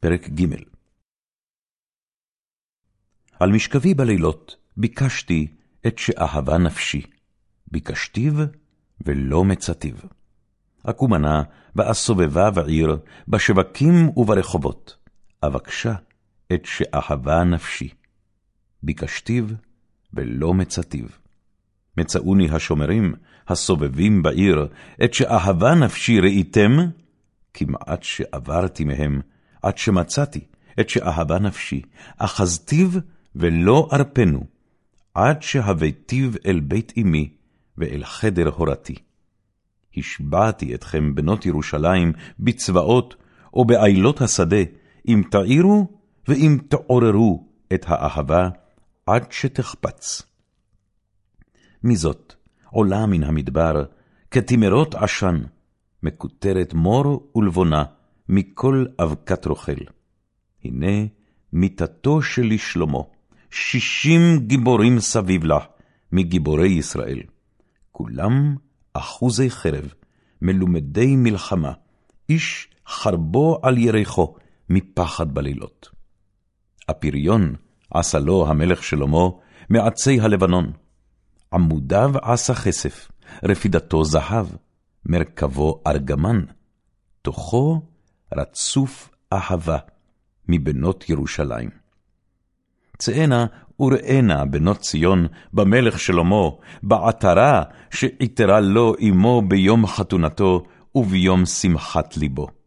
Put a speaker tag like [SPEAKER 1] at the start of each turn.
[SPEAKER 1] פרק ג' על משכבי בלילות ביקשתי את שאהבה נפשי, ביקשתיו ולא מצאתיו. אקומנה ואסובבה בעיר, בשווקים וברחובות, אבקשה את שאהבה נפשי. ביקשתיו ולא מצאתיו. מצאוני השומרים, הסובבים בעיר, את שאהבה נפשי ראיתם, כמעט שעברתי מהם, עד שמצאתי את שאהבה נפשי, אחזתיו ולא ארפנו, עד שהבאתיו אל בית אמי ואל חדר הורתי. השבעתי אתכם, בנות ירושלים, בצבאות ובעילות השדה, אם תעירו ואם תעוררו את האהבה, עד שתחפץ. מזאת עולה מן המדבר, כתימרות עשן, מקוטרת מור ולבונה, מכל אבקת רוכל. הנה מיתתו שלי שלמה, שישים גיבורים סביב לה, מגיבורי ישראל. כולם אחוזי חרב, מלומדי מלחמה, איש חרבו על ירחו, מפחד בלילות. הפריון עשה לו המלך שלמה מעצי הלבנון. עמודיו עשה כסף, רפידתו זהב, מרכבו ארגמן, תוכו רצוף אהבה מבנות ירושלים. צאנה וראנה בנות ציון במלך שלמה, בעטרה שעיטרה לו אמו ביום חתונתו וביום שמחת ליבו.